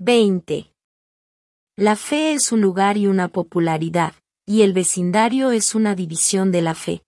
20. La fe es un lugar y una popularidad, y el vecindario es una división de la fe.